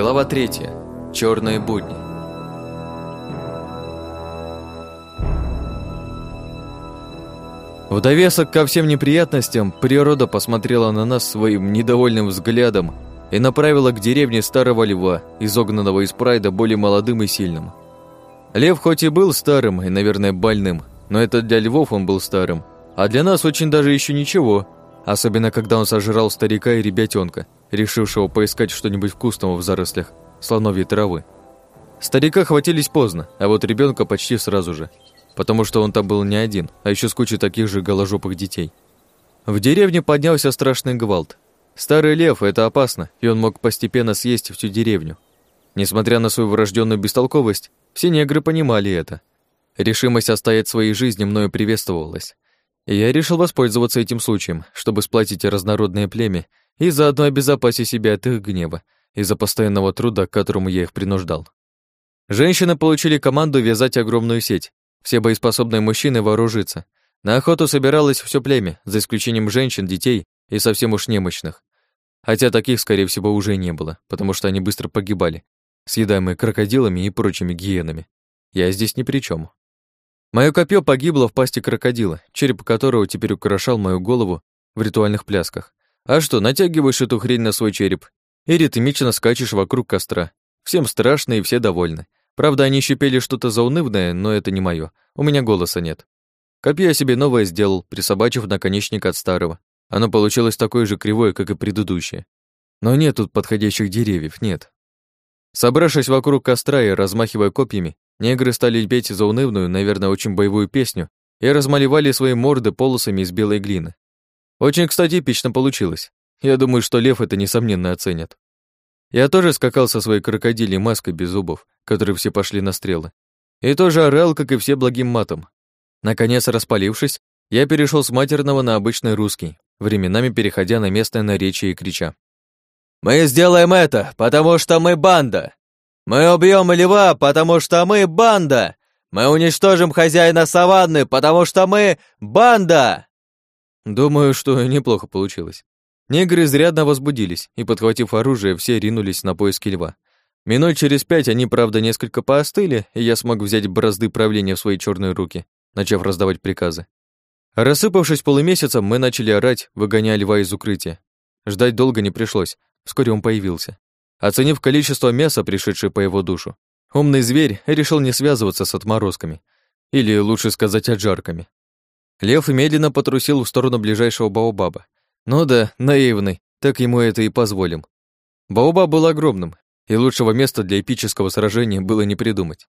Глава третья. Черные будни. В довесок ко всем неприятностям природа посмотрела на нас своим недовольным взглядом и направила к деревне старого льва, изогнанного из прайда более молодым и сильным. Лев хоть и был старым и, наверное, больным, но это для львов он был старым, а для нас очень даже еще ничего, особенно когда он сожрал старика и ребятенка, решившего поискать что-нибудь вкусного в зарослях слоновьей травы. Старика хватились поздно, а вот ребенка почти сразу же, потому что он там был не один, а еще с кучей таких же голожопых детей. В деревне поднялся страшный гвалт. Старый лев — это опасно, и он мог постепенно съесть всю деревню. Несмотря на свою врожденную бестолковость, все негры понимали это. Решимость оставить своей жизни мною приветствовалась. Я решил воспользоваться этим случаем, чтобы сплотить разнородное племя и заодно обезопасить себя от их гнева из-за постоянного труда, к которому я их принуждал. Женщины получили команду вязать огромную сеть. Все боеспособные мужчины вооружиться. На охоту собиралось все племя, за исключением женщин, детей и совсем уж немощных. Хотя таких, скорее всего, уже не было, потому что они быстро погибали, съедаемые крокодилами и прочими гиенами. Я здесь ни при чем. Мое копье погибло в пасти крокодила, череп которого теперь украшал мою голову в ритуальных плясках. А что, натягиваешь эту хрень на свой череп и ритмично скачешь вокруг костра. Всем страшно и все довольны. Правда, они щипели что-то заунывное, но это не мое. У меня голоса нет. Копье я себе новое сделал, присобачив наконечник от старого. Оно получилось такое же кривое, как и предыдущее. Но нет тут подходящих деревьев, нет. Собравшись вокруг костра и размахивая копьями, негры стали петь заунывную, наверное, очень боевую песню и размалевали свои морды полосами из белой глины. Очень, кстати, эпично получилось. Я думаю, что лев это несомненно оценит. Я тоже скакал со своей крокодилей маской без зубов, которые все пошли на стрелы. И тоже орал, как и все, благим матом. Наконец, распалившись, я перешел с матерного на обычный русский, временами переходя на местное наречие и крича. «Мы сделаем это, потому что мы банда! Мы убьем льва, потому что мы банда! Мы уничтожим хозяина саванны, потому что мы банда!» Думаю, что неплохо получилось. Негры изрядно возбудились, и, подхватив оружие, все ринулись на поиски льва. Минут через пять они, правда, несколько поостыли, и я смог взять бразды правления в свои черные руки, начав раздавать приказы. Рассыпавшись полумесяцем, мы начали орать, выгоняя льва из укрытия. Ждать долго не пришлось, вскоре он появился. Оценив количество мяса, пришедшее по его душу, умный зверь решил не связываться с отморозками, или, лучше сказать, отжарками. Лев медленно потрусил в сторону ближайшего Баобаба. Ну да, наивный, так ему это и позволим. Баобаб был огромным, и лучшего места для эпического сражения было не придумать.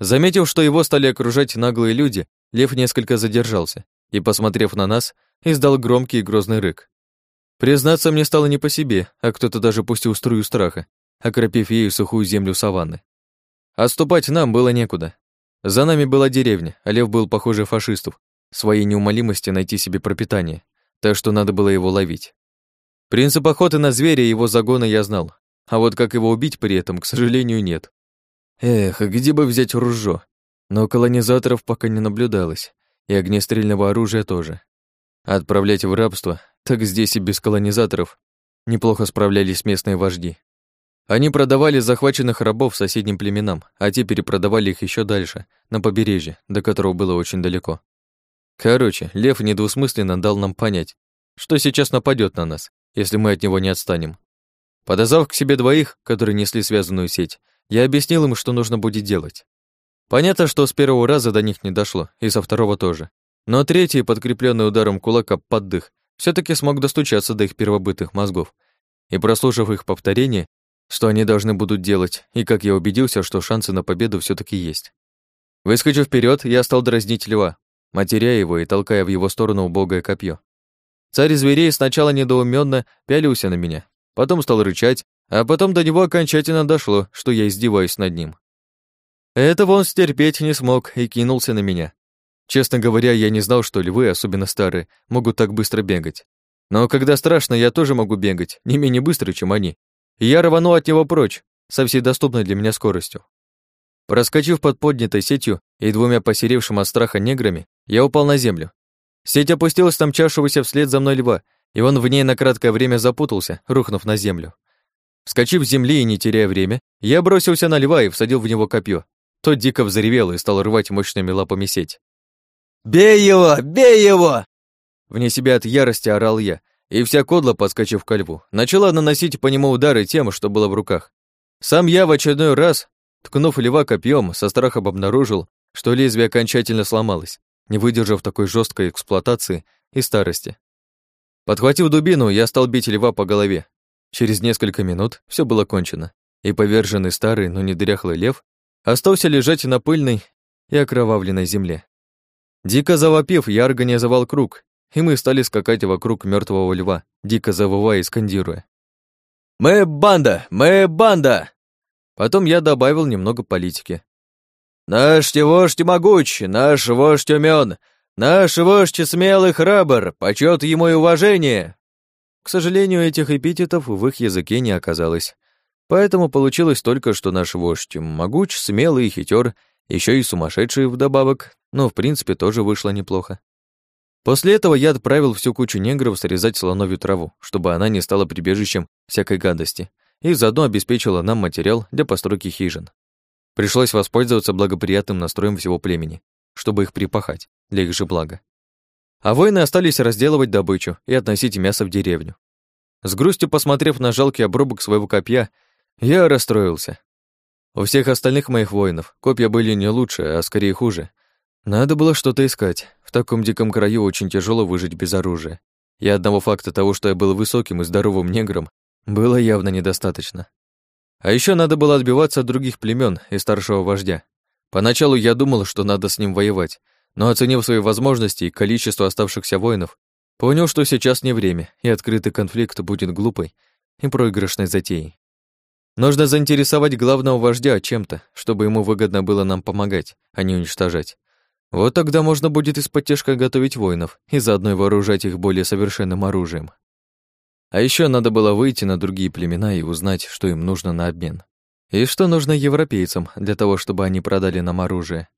Заметив, что его стали окружать наглые люди, лев несколько задержался и, посмотрев на нас, издал громкий и грозный рык. Признаться, мне стало не по себе, а кто-то даже пустил струю страха, окропив ею сухую землю саванны. Отступать нам было некуда. За нами была деревня, а лев был, похоже, фашистов, своей неумолимости найти себе пропитание, так что надо было его ловить. Принцип охоты на зверя и его загона я знал, а вот как его убить при этом, к сожалению, нет. Эх, где бы взять ружье? Но колонизаторов пока не наблюдалось, и огнестрельного оружия тоже. Отправлять в рабство, так здесь и без колонизаторов неплохо справлялись местные вожди. Они продавали захваченных рабов соседним племенам, а те перепродавали их еще дальше, на побережье, до которого было очень далеко. Короче, Лев недвусмысленно дал нам понять, что сейчас нападет на нас, если мы от него не отстанем. Подозвав к себе двоих, которые несли связанную сеть, я объяснил им, что нужно будет делать. Понятно, что с первого раза до них не дошло, и со второго тоже. Но третий, подкрепленный ударом кулака под дых, все таки смог достучаться до их первобытных мозгов. И прослушав их повторение, что они должны будут делать, и как я убедился, что шансы на победу все таки есть. Выскочив вперед, я стал дразнить льва, матеря его и толкая в его сторону убогое копье. Царь зверей сначала недоуменно пялился на меня, потом стал рычать, а потом до него окончательно дошло, что я издеваюсь над ним. Этого он стерпеть не смог и кинулся на меня. Честно говоря, я не знал, что львы, особенно старые, могут так быстро бегать. Но когда страшно, я тоже могу бегать, не менее быстро, чем они. И я рванул от него прочь, со всей доступной для меня скоростью. Проскочив под поднятой сетью и двумя посеревшим от страха неграми, я упал на землю. Сеть опустилась на мчавшегося вслед за мной льва, и он в ней на краткое время запутался, рухнув на землю. Вскочив с земли и не теряя время, я бросился на льва и всадил в него копье. Тот дико взревел и стал рвать мощными лапами сеть. «Бей его! Бей его!» Вне себя от ярости орал я, и вся кодла, подскочив ко льву, начала наносить по нему удары тем, что было в руках. Сам я в очередной раз, ткнув льва копьем, со страхом обнаружил, что лезвие окончательно сломалось, не выдержав такой жесткой эксплуатации и старости. Подхватив дубину, я стал бить льва по голове. Через несколько минут все было кончено, и поверженный старый, но не дряхлый лев остался лежать на пыльной и окровавленной земле. Дико завопив, я организовал круг, и мы стали скакать вокруг мертвого льва, дико завывая и скандируя. «Мы банда! Мы банда!» Потом я добавил немного политики. «Наш вождь могуч, наш вождь умён, наш вождь смелый храбр, почет ему и уважение!» К сожалению, этих эпитетов в их языке не оказалось. Поэтому получилось только, что наш вождь могуч, смелый и хитер, еще и сумасшедший вдобавок, но в принципе тоже вышло неплохо. После этого я отправил всю кучу негров срезать слоновью траву, чтобы она не стала прибежищем всякой гадости, и заодно обеспечила нам материал для постройки хижин. Пришлось воспользоваться благоприятным настроем всего племени, чтобы их припахать, для их же блага. А воины остались разделывать добычу и относить мясо в деревню. С грустью посмотрев на жалкий обрубок своего копья, я расстроился. У всех остальных моих воинов копья были не лучше, а скорее хуже. Надо было что-то искать. В таком диком краю очень тяжело выжить без оружия. И одного факта того, что я был высоким и здоровым негром, было явно недостаточно. А еще надо было отбиваться от других племен и старшего вождя. Поначалу я думал, что надо с ним воевать, но оценив свои возможности и количество оставшихся воинов, понял, что сейчас не время, и открытый конфликт будет глупой и проигрышной затеей. Нужно заинтересовать главного вождя чем-то, чтобы ему выгодно было нам помогать, а не уничтожать. Вот тогда можно будет из-под готовить воинов и заодно вооружать их более совершенным оружием. А еще надо было выйти на другие племена и узнать, что им нужно на обмен. И что нужно европейцам для того, чтобы они продали нам оружие.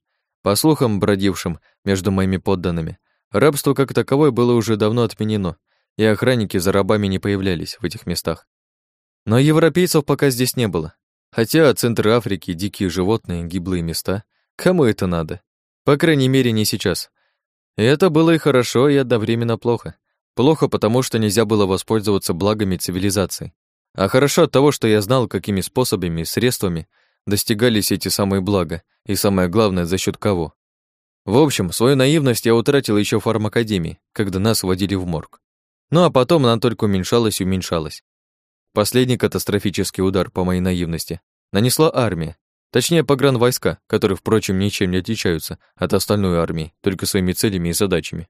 По слухам, бродившим между моими подданными, рабство как таковое было уже давно отменено, и охранники за рабами не появлялись в этих местах. Но европейцев пока здесь не было. Хотя центр Африки, дикие животные, гиблые места. Кому это надо? По крайней мере, не сейчас. И это было и хорошо, и одновременно плохо. Плохо, потому что нельзя было воспользоваться благами цивилизации. А хорошо от того, что я знал, какими способами и средствами достигались эти самые блага, и самое главное, за счет кого. В общем, свою наивность я утратил еще в фармакадемии, когда нас водили в морг. Ну а потом она только уменьшалась и уменьшалась. Последний катастрофический удар по моей наивности нанесла армия, Точнее, погранвойска, которые, впрочем, ничем не отличаются от остальной армии, только своими целями и задачами.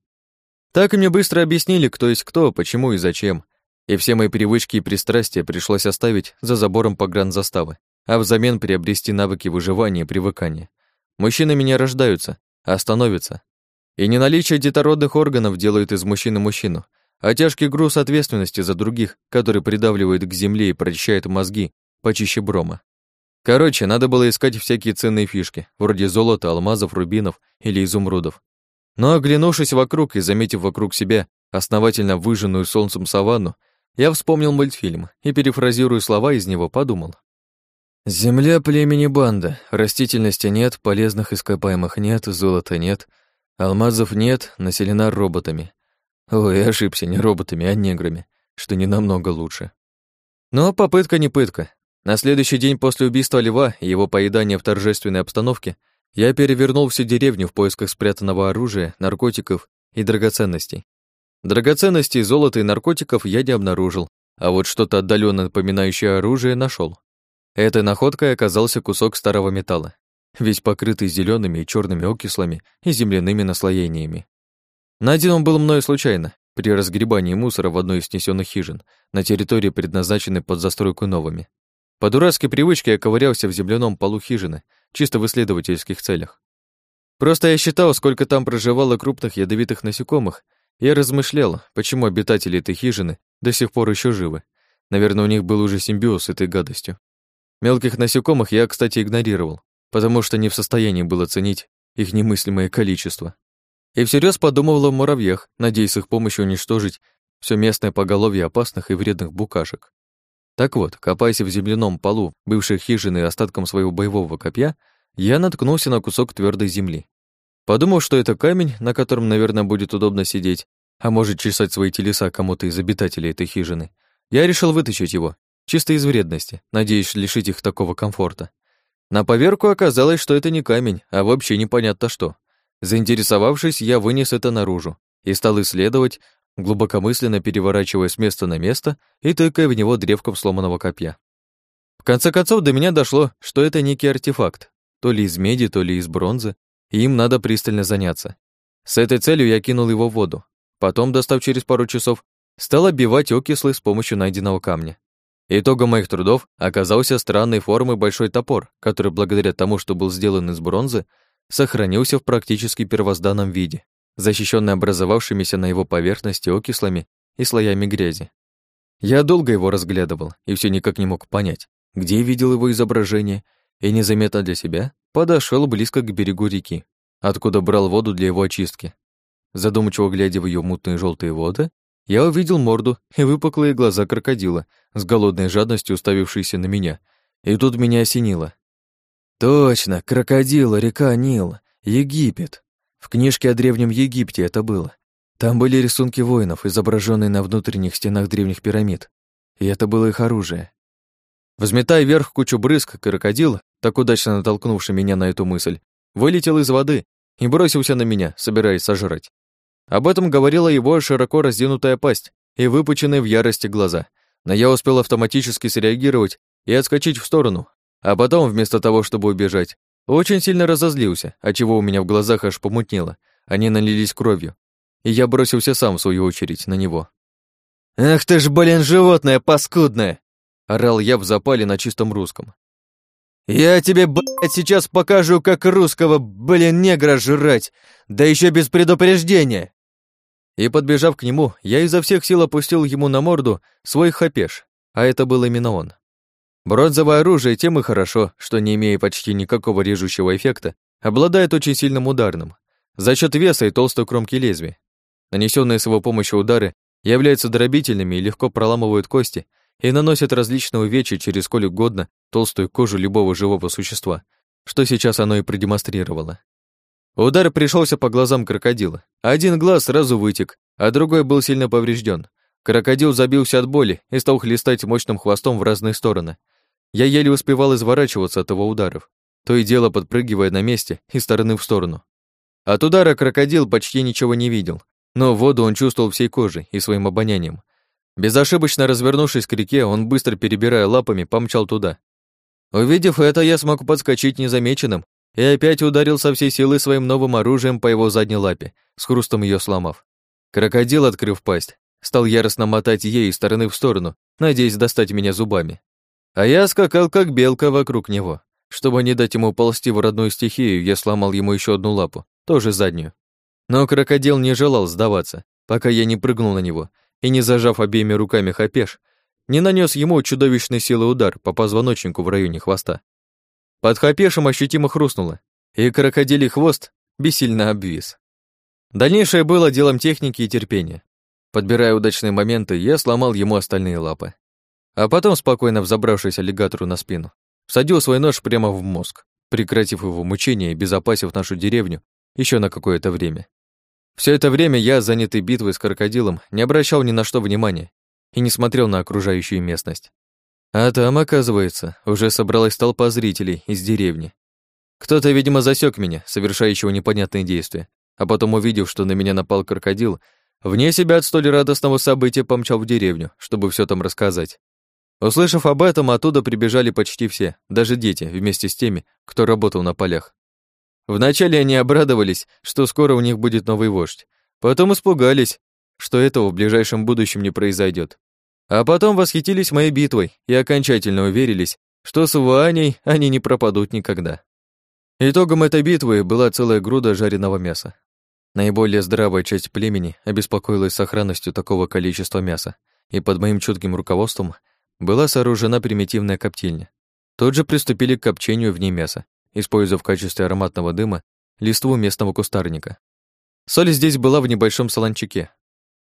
Так и мне быстро объяснили, кто есть кто, почему и зачем. И все мои привычки и пристрастия пришлось оставить за забором погранзаставы, а взамен приобрести навыки выживания и привыкания. Мужчинами не рождаются, а становятся. И не наличие детородных органов делает из мужчины мужчину, а тяжкий груз ответственности за других, который придавливает к земле и прочищает мозги почище брома. Короче, надо было искать всякие ценные фишки, вроде золота, алмазов, рубинов или изумрудов. Но оглянувшись вокруг и заметив вокруг себя основательно выжженную солнцем саванну, я вспомнил мультфильм и, перефразируя слова из него, подумал. «Земля племени банда, растительности нет, полезных ископаемых нет, золота нет, алмазов нет, населена роботами. Ой, ошибся, не роботами, а неграми, что не намного лучше. Но попытка не пытка. На следующий день после убийства льва и его поедания в торжественной обстановке я перевернул всю деревню в поисках спрятанного оружия, наркотиков и драгоценностей. Драгоценностей, золота и наркотиков я не обнаружил, а вот что-то отдаленно напоминающее оружие нашел. Этой находкой оказался кусок старого металла, весь покрытый зелеными и черными окислами и земляными наслоениями. Найден он был мною случайно, при разгребании мусора в одной из снесенных хижин, на территории, предназначенной под застройку новыми. По дурацкой привычке я ковырялся в земляном полу хижины, чисто в исследовательских целях. Просто я считал, сколько там проживало крупных ядовитых насекомых, и размышлял, почему обитатели этой хижины до сих пор еще живы. Наверное, у них был уже симбиоз с этой гадостью. Мелких насекомых я, кстати, игнорировал, потому что не в состоянии был оценить их немыслимое количество. И всерьез подумывал о муравьях, надеясь их помощью уничтожить все местное поголовье опасных и вредных букашек. Так вот, копаясь в земляном полу бывшей хижины остатком своего боевого копья, я наткнулся на кусок твердой земли. Подумал, что это камень, на котором, наверное, будет удобно сидеть, а может чесать свои телеса кому-то из обитателей этой хижины, я решил вытащить его, чисто из вредности, надеясь лишить их такого комфорта. На поверку оказалось, что это не камень, а вообще непонятно что. Заинтересовавшись, я вынес это наружу и стал исследовать, глубокомысленно переворачивая с места на место и тыкая в него древком сломанного копья. В конце концов до меня дошло, что это некий артефакт, то ли из меди, то ли из бронзы, и им надо пристально заняться. С этой целью я кинул его в воду. Потом, достав через пару часов, стал оббивать окислы с помощью найденного камня. Итогом моих трудов оказался странной формы большой топор, который благодаря тому, что был сделан из бронзы, сохранился в практически первозданном виде защищенный образовавшимися на его поверхности окислами и слоями грязи. Я долго его разглядывал и все никак не мог понять, где видел его изображение, и незаметно для себя подошел близко к берегу реки, откуда брал воду для его очистки. Задумчиво глядя в ее мутные желтые воды, я увидел морду и выпуклые глаза крокодила, с голодной жадностью уставившиеся на меня, и тут меня осенило. «Точно, крокодил, река Нил, Египет!» В книжке о Древнем Египте это было. Там были рисунки воинов, изображенные на внутренних стенах древних пирамид. И это было их оружие. Взметая вверх кучу брызг, крокодил, так удачно натолкнувший меня на эту мысль, вылетел из воды и бросился на меня, собираясь сожрать. Об этом говорила его широко раздвинутая пасть и выпученные в ярости глаза. Но я успел автоматически среагировать и отскочить в сторону, а потом, вместо того, чтобы убежать, очень сильно разозлился, отчего у меня в глазах аж помутнело, они налились кровью, и я бросился сам, в свою очередь, на него. «Ах ты ж, блин, животное паскудное!» — орал я в запале на чистом русском. «Я тебе, блядь, сейчас покажу, как русского, блин, негра жрать, да еще без предупреждения!» И, подбежав к нему, я изо всех сил опустил ему на морду свой хапеш, а это был именно он. Бронзовое оружие тем и хорошо, что не имея почти никакого режущего эффекта, обладает очень сильным ударным, за счет веса и толстой кромки лезвия. Нанесенные с его помощью удары являются дробительными и легко проламывают кости и наносят различные увечья через сколь угодно толстую кожу любого живого существа, что сейчас оно и продемонстрировало. Удар пришелся по глазам крокодила. Один глаз сразу вытек, а другой был сильно поврежден. Крокодил забился от боли и стал хлестать мощным хвостом в разные стороны, я еле успевал изворачиваться от его ударов, то и дело подпрыгивая на месте из стороны в сторону. От удара крокодил почти ничего не видел, но воду он чувствовал всей кожей и своим обонянием. Безошибочно развернувшись к реке, он, быстро перебирая лапами, помчал туда. Увидев это, я смог подскочить незамеченным и опять ударил со всей силы своим новым оружием по его задней лапе, с хрустом ее сломав. Крокодил, открыв пасть, стал яростно мотать ей из стороны в сторону, надеясь достать меня зубами. А я скакал, как белка вокруг него. Чтобы не дать ему ползти в родную стихию, я сломал ему еще одну лапу, тоже заднюю. Но крокодил не желал сдаваться, пока я не прыгнул на него и, не зажав обеими руками хапеш, не нанес ему чудовищной силы удар по позвоночнику в районе хвоста. Под хапешем ощутимо хрустнуло, и крокодилий хвост бессильно обвис. Дальнейшее было делом техники и терпения. Подбирая удачные моменты, я сломал ему остальные лапы. А потом, спокойно взобравшись аллигатору на спину, всадил свой нож прямо в мозг, прекратив его мучение и безопасив нашу деревню еще на какое-то время. Все это время я, занятый битвой с крокодилом, не обращал ни на что внимания и не смотрел на окружающую местность. А там, оказывается, уже собралась толпа зрителей из деревни. Кто-то, видимо, засек меня, совершающего непонятные действия, а потом, увидев, что на меня напал крокодил, вне себя от столь радостного события помчал в деревню, чтобы все там рассказать. Услышав об этом, оттуда прибежали почти все, даже дети, вместе с теми, кто работал на полях. Вначале они обрадовались, что скоро у них будет новый вождь, потом испугались, что этого в ближайшем будущем не произойдет. А потом восхитились моей битвой и окончательно уверились, что с Ваней они не пропадут никогда. Итогом этой битвы была целая груда жареного мяса. Наиболее здравая часть племени обеспокоилась сохранностью такого количества мяса, и под моим чутким руководством была сооружена примитивная коптильня. Тут же приступили к копчению в ней мяса, используя в качестве ароматного дыма листву местного кустарника. Соль здесь была в небольшом солончаке,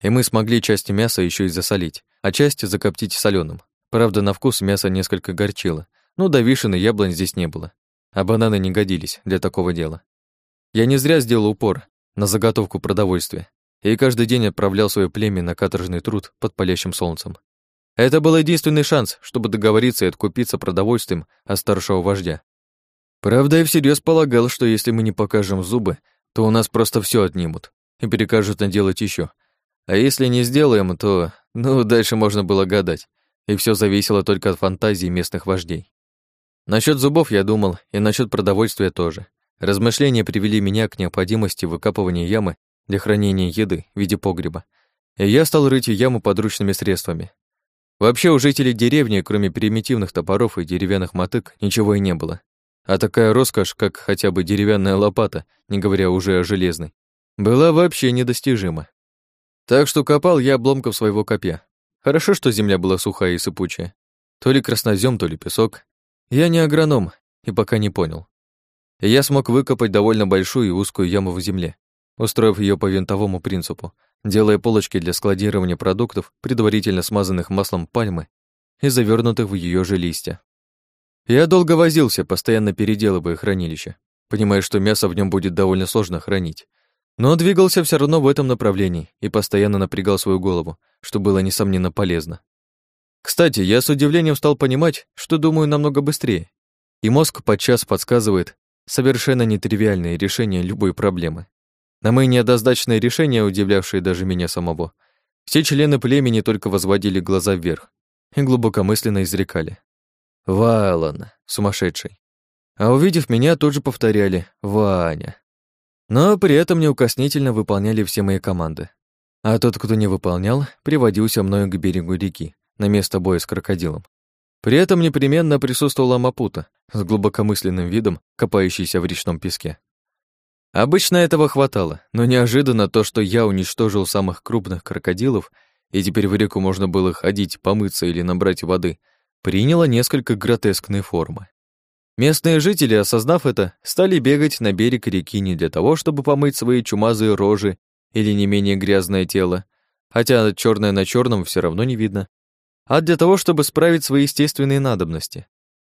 и мы смогли часть мяса еще и засолить, а часть закоптить соленым. Правда, на вкус мясо несколько горчило, но до вишен и яблонь здесь не было, а бананы не годились для такого дела. Я не зря сделал упор на заготовку продовольствия и каждый день отправлял свое племя на каторжный труд под палящим солнцем. Это был единственный шанс, чтобы договориться и откупиться продовольствием от старшего вождя. Правда, я всерьез полагал, что если мы не покажем зубы, то у нас просто все отнимут и перекажут наделать еще. А если не сделаем, то, ну, дальше можно было гадать, и все зависело только от фантазии местных вождей. Насчет зубов я думал, и насчет продовольствия тоже. Размышления привели меня к необходимости выкапывания ямы для хранения еды в виде погреба, и я стал рыть яму подручными средствами. Вообще у жителей деревни, кроме примитивных топоров и деревянных мотык, ничего и не было. А такая роскошь, как хотя бы деревянная лопата, не говоря уже о железной, была вообще недостижима. Так что копал я обломков своего копья. Хорошо, что земля была сухая и сыпучая. То ли краснозем, то ли песок. Я не агроном и пока не понял. Я смог выкопать довольно большую и узкую яму в земле, устроив ее по винтовому принципу, делая полочки для складирования продуктов, предварительно смазанных маслом пальмы и завернутых в ее же листья. Я долго возился, постоянно переделывая хранилище, понимая, что мясо в нем будет довольно сложно хранить. Но двигался все равно в этом направлении и постоянно напрягал свою голову, что было, несомненно, полезно. Кстати, я с удивлением стал понимать, что думаю намного быстрее, и мозг подчас подсказывает совершенно нетривиальные решения любой проблемы. На мои неоднозначные решения, удивлявшие даже меня самого, все члены племени только возводили глаза вверх и глубокомысленно изрекали. «Валан, сумасшедший». А увидев меня, тут же повторяли «Ваня». Но при этом неукоснительно выполняли все мои команды. А тот, кто не выполнял, приводился мною к берегу реки, на место боя с крокодилом. При этом непременно присутствовала Мапута с глубокомысленным видом, копающийся в речном песке. Обычно этого хватало, но неожиданно то, что я уничтожил самых крупных крокодилов, и теперь в реку можно было ходить, помыться или набрать воды, приняло несколько гротескные формы. Местные жители, осознав это, стали бегать на берег реки не для того, чтобы помыть свои чумазые рожи или не менее грязное тело, хотя черное на черном все равно не видно, а для того, чтобы справить свои естественные надобности.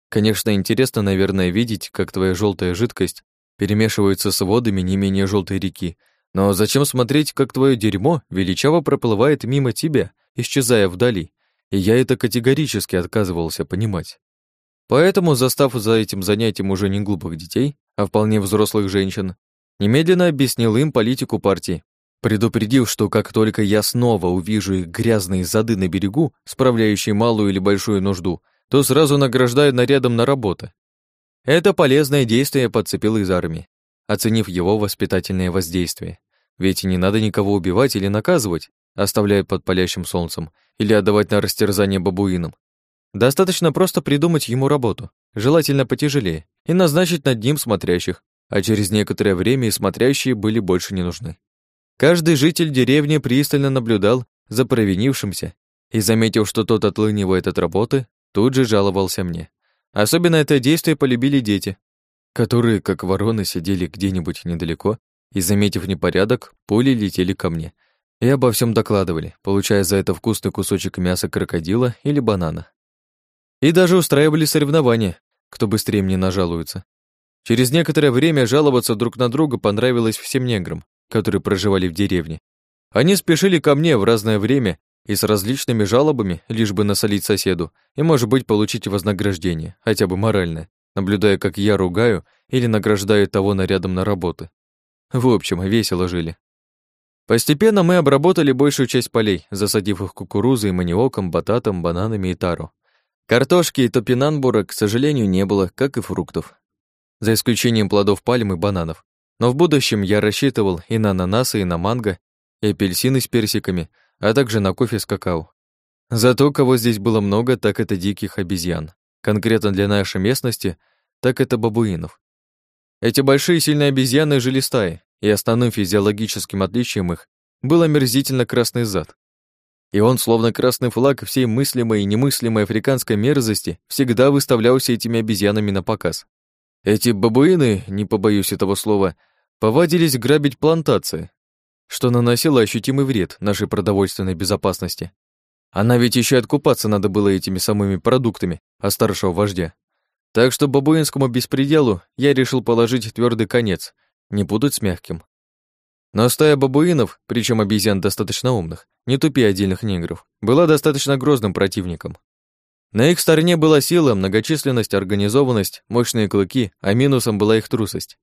Конечно, интересно, наверное, видеть, как твоя желтая жидкость перемешивается с водами не менее желтой реки, но зачем смотреть, как твое дерьмо величаво проплывает мимо тебя, исчезая вдали, и я это категорически отказывался понимать. Поэтому, застав за этим занятием уже не глупых детей, а вполне взрослых женщин, немедленно объяснил им политику партии предупредив, что как только я снова увижу их грязные зады на берегу, справляющие малую или большую нужду, то сразу награждаю нарядом на работу. Это полезное действие подцепил из армии, оценив его воспитательное воздействие. Ведь не надо никого убивать или наказывать, оставляя под палящим солнцем, или отдавать на растерзание бабуинам. Достаточно просто придумать ему работу, желательно потяжелее, и назначить над ним смотрящих, а через некоторое время и смотрящие были больше не нужны. Каждый житель деревни пристально наблюдал за провинившимся и, заметив, что тот отлынивает от работы, тут же жаловался мне. Особенно это действие полюбили дети, которые, как вороны, сидели где-нибудь недалеко и, заметив непорядок, пули летели ко мне и обо всем докладывали, получая за это вкусный кусочек мяса крокодила или банана. И даже устраивали соревнования, кто быстрее мне нажалуется. Через некоторое время жаловаться друг на друга понравилось всем неграм, которые проживали в деревне. Они спешили ко мне в разное время и с различными жалобами, лишь бы насолить соседу и, может быть, получить вознаграждение, хотя бы моральное, наблюдая, как я ругаю или награждаю того нарядом на работы. В общем, весело жили. Постепенно мы обработали большую часть полей, засадив их кукурузой, маниоком, бататом, бананами и таро. Картошки и топинамбура, к сожалению, не было, как и фруктов. За исключением плодов пальм и бананов, но в будущем я рассчитывал и на ананасы, и на манго, и апельсины с персиками, а также на кофе с какао. Зато кого здесь было много, так это диких обезьян. Конкретно для нашей местности, так это бабуинов. Эти большие сильные обезьяны жили стаи, и основным физиологическим отличием их был омерзительно красный зад. И он, словно красный флаг всей мыслимой и немыслимой африканской мерзости, всегда выставлялся этими обезьянами на показ. Эти бабуины, не побоюсь этого слова, повадились грабить плантации, что наносило ощутимый вред нашей продовольственной безопасности. Она ведь еще откупаться надо было этими самыми продуктами от старшего вождя. Так что бабуинскому беспределу я решил положить твердый конец, не путать с мягким. Но стая бабуинов, причем обезьян достаточно умных, не тупи отдельных негров, была достаточно грозным противником. На их стороне была сила, многочисленность, организованность, мощные клыки, а минусом была их трусость.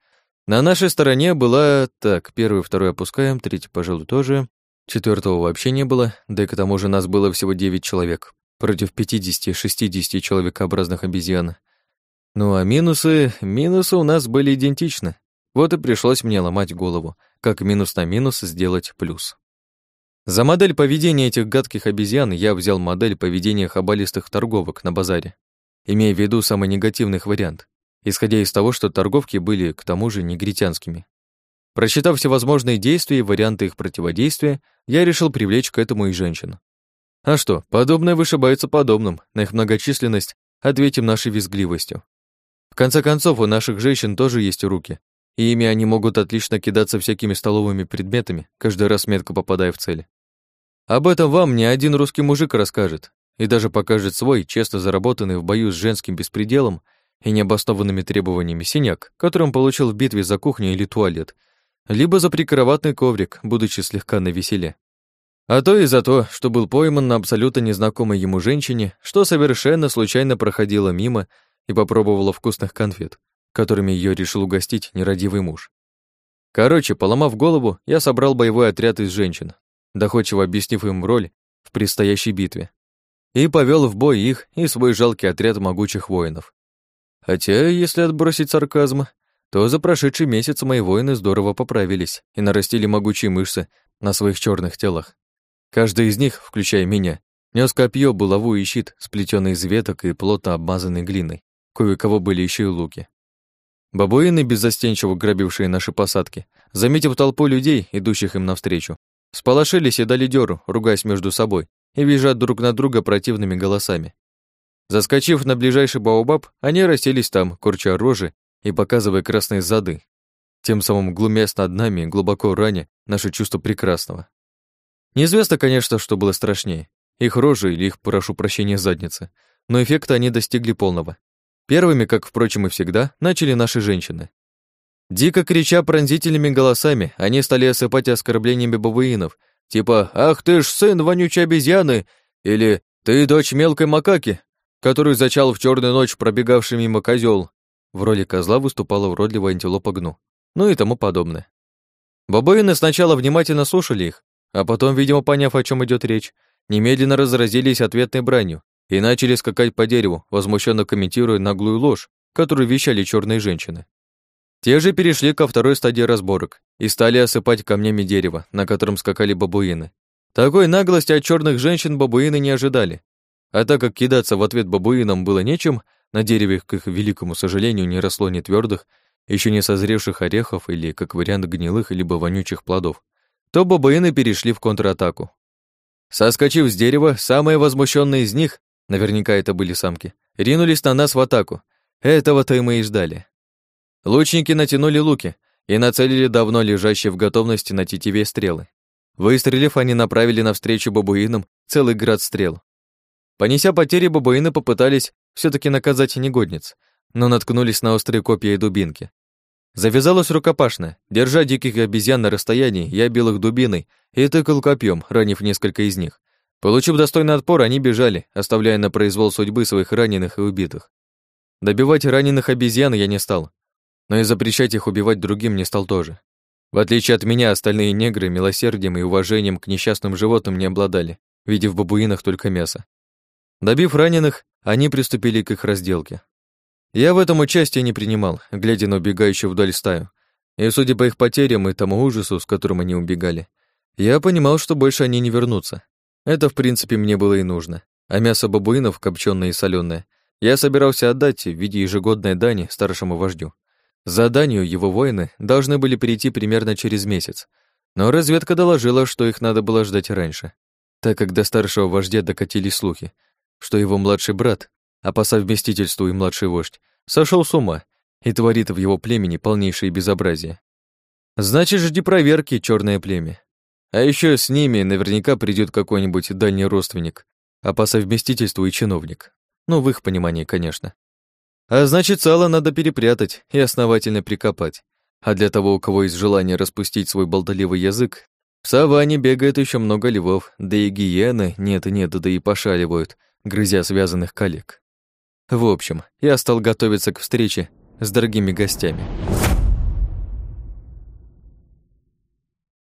На нашей стороне была... Так, первый, второй опускаем, третий, пожалуй, тоже. Четвертого вообще не было, да и к тому же нас было всего девять человек против 50-60 человекообразных обезьян. Ну а минусы... Минусы у нас были идентичны. Вот и пришлось мне ломать голову, как минус на минус сделать плюс. За модель поведения этих гадких обезьян я взял модель поведения хабалистых торговок на базаре, имея в виду самый негативный вариант, исходя из того, что торговки были, к тому же, негритянскими. Просчитав всевозможные действия и варианты их противодействия, я решил привлечь к этому и женщин. А что, подобное вышибается подобным, на их многочисленность ответим нашей визгливостью. В конце концов, у наших женщин тоже есть руки, и ими они могут отлично кидаться всякими столовыми предметами, каждый раз метко попадая в цель. Об этом вам ни один русский мужик расскажет и даже покажет свой, честно заработанный в бою с женским беспределом и необоснованными требованиями синяк, который он получил в битве за кухню или туалет, либо за прикроватный коврик, будучи слегка навеселе. А то и за то, что был пойман на абсолютно незнакомой ему женщине, что совершенно случайно проходила мимо и попробовала вкусных конфет, которыми ее решил угостить нерадивый муж. Короче, поломав голову, я собрал боевой отряд из женщин, доходчиво объяснив им роль в предстоящей битве, и повел в бой их и свой жалкий отряд могучих воинов. Хотя, если отбросить сарказм, то за прошедший месяц мои воины здорово поправились и нарастили могучие мышцы на своих черных телах. Каждый из них, включая меня, нес копье, булаву и щит, сплетенный из веток и плотно обмазанный глиной. Кое-кого были еще и луки. Бабуины, беззастенчиво грабившие наши посадки, заметив толпу людей, идущих им навстречу, Сполошились и дали дёру, ругаясь между собой и визжат друг на друга противными голосами. Заскочив на ближайший баобаб, они расселись там, курча рожи и показывая красные зады, тем самым глумясь над нами, глубоко раня наше чувство прекрасного. Неизвестно, конечно, что было страшнее, их рожи или их, прошу прощения, задницы, но эффекта они достигли полного. Первыми, как, впрочем, и всегда, начали наши женщины. Дико крича пронзительными голосами, они стали осыпать оскорблениями бабуинов, типа «Ах ты ж сын вонючей обезьяны!» или «Ты дочь мелкой макаки, которую зачал в черную ночь пробегавший мимо козел. В роли козла выступала уродливая антилопа гну, ну и тому подобное. Бабуины сначала внимательно слушали их, а потом, видимо, поняв, о чем идет речь, немедленно разразились ответной бранью и начали скакать по дереву, возмущенно комментируя наглую ложь, которую вещали черные женщины. Те же перешли ко второй стадии разборок и стали осыпать камнями дерево, на котором скакали бабуины. Такой наглости от черных женщин бабуины не ожидали. А так как кидаться в ответ бабуинам было нечем, на дереве, к их великому сожалению, не росло ни твердых, еще не созревших орехов или, как вариант, гнилых либо вонючих плодов, то бабуины перешли в контратаку. Соскочив с дерева, самые возмущенные из них, наверняка это были самки, ринулись на нас в атаку. Этого-то и мы и ждали. Лучники натянули луки и нацелили давно лежащие в готовности на тетиве стрелы. Выстрелив, они направили навстречу бабуинам целый град стрел. Понеся потери, бабуины попытались все таки наказать негодниц, но наткнулись на острые копья и дубинки. Завязалась рукопашная. Держа диких обезьян на расстоянии, я бил их дубиной и тыкал копьем, ранив несколько из них. Получив достойный отпор, они бежали, оставляя на произвол судьбы своих раненых и убитых. Добивать раненых обезьян я не стал но и запрещать их убивать другим не стал тоже. В отличие от меня, остальные негры милосердием и уважением к несчастным животным не обладали, видя в бабуинах только мясо. Добив раненых, они приступили к их разделке. Я в этом участие не принимал, глядя на убегающую вдаль стаю, и, судя по их потерям и тому ужасу, с которым они убегали, я понимал, что больше они не вернутся. Это, в принципе, мне было и нужно. А мясо бабуинов, копчёное и солёное, я собирался отдать в виде ежегодной дани старшему вождю. Заданию его воины должны были перейти примерно через месяц, но разведка доложила, что их надо было ждать раньше, так как до старшего вождя докатились слухи, что его младший брат, а по совместительству и младший вождь, сошел с ума и творит в его племени полнейшее безобразие. Значит, жди проверки, черное племя. А еще с ними наверняка придет какой-нибудь дальний родственник, а по совместительству и чиновник. Ну, в их понимании, конечно. А значит, сало надо перепрятать и основательно прикопать. А для того, у кого есть желание распустить свой болтливый язык, в саванне бегает еще много львов, да и гиены нет-нет, да и пошаливают, грызя связанных коллег. В общем, я стал готовиться к встрече с дорогими гостями.